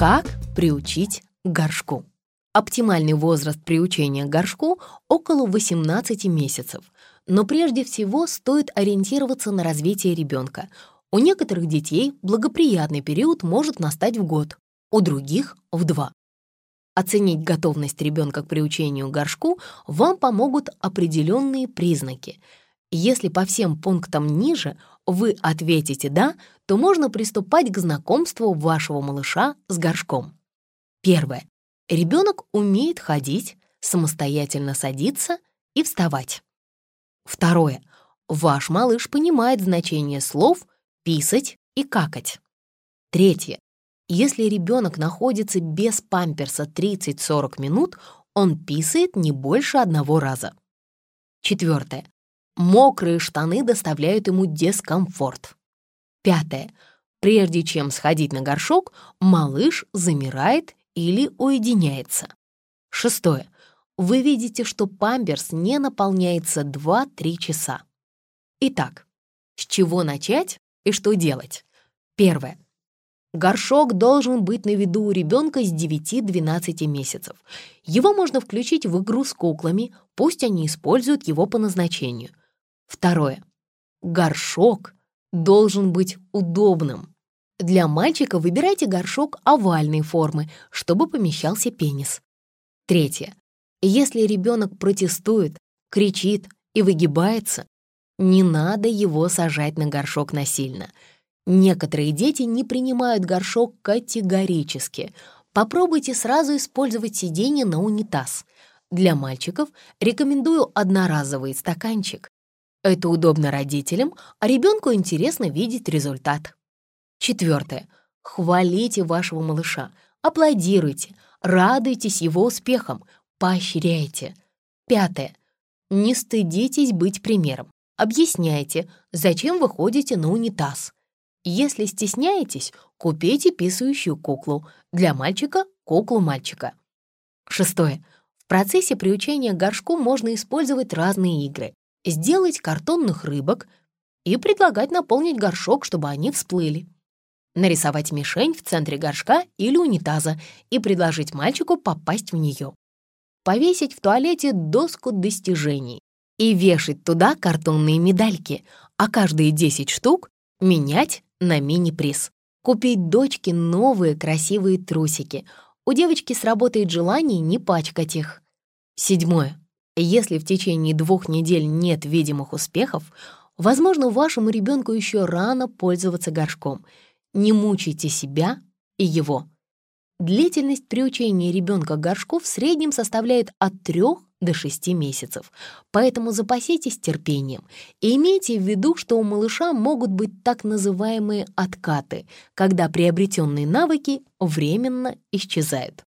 Как приучить горшку? Оптимальный возраст приучения горшку около 18 месяцев. Но прежде всего стоит ориентироваться на развитие ребенка. У некоторых детей благоприятный период может настать в год, у других — в два. Оценить готовность ребенка к приучению горшку вам помогут определенные признаки. Если по всем пунктам ниже вы ответите «да», то можно приступать к знакомству вашего малыша с горшком. Первое. Ребенок умеет ходить, самостоятельно садиться и вставать. Второе. Ваш малыш понимает значение слов «писать» и «какать». Третье. Если ребенок находится без памперса 30-40 минут, он писает не больше одного раза. Четвертое. Мокрые штаны доставляют ему дискомфорт. Пятое. Прежде чем сходить на горшок, малыш замирает или уединяется. Шестое. Вы видите, что памперс не наполняется 2-3 часа. Итак, с чего начать и что делать? Первое. Горшок должен быть на виду у ребенка с 9-12 месяцев. Его можно включить в игру с куклами, пусть они используют его по назначению. Второе. Горшок должен быть удобным. Для мальчика выбирайте горшок овальной формы, чтобы помещался пенис. Третье. Если ребенок протестует, кричит и выгибается, не надо его сажать на горшок насильно. Некоторые дети не принимают горшок категорически. Попробуйте сразу использовать сиденье на унитаз. Для мальчиков рекомендую одноразовый стаканчик. Это удобно родителям, а ребенку интересно видеть результат. Четвертое. Хвалите вашего малыша, аплодируйте, радуйтесь его успехам, поощряйте. Пятое. Не стыдитесь быть примером. Объясняйте, зачем вы ходите на унитаз. Если стесняетесь, купите писающую куклу. Для мальчика — куклу мальчика. Шестое. В процессе приучения горшку можно использовать разные игры. Сделать картонных рыбок и предлагать наполнить горшок, чтобы они всплыли нарисовать мишень в центре горшка или унитаза и предложить мальчику попасть в нее. Повесить в туалете доску достижений и вешать туда картонные медальки, а каждые 10 штук менять на мини-приз. Купить дочке новые красивые трусики. У девочки сработает желание не пачкать их. Седьмое. Если в течение двух недель нет видимых успехов, возможно, вашему ребенку еще рано пользоваться горшком — не мучайте себя и его. Длительность приучения ребенка к горшку в среднем составляет от 3 до 6 месяцев, поэтому запаситесь терпением и имейте в виду, что у малыша могут быть так называемые откаты, когда приобретенные навыки временно исчезают.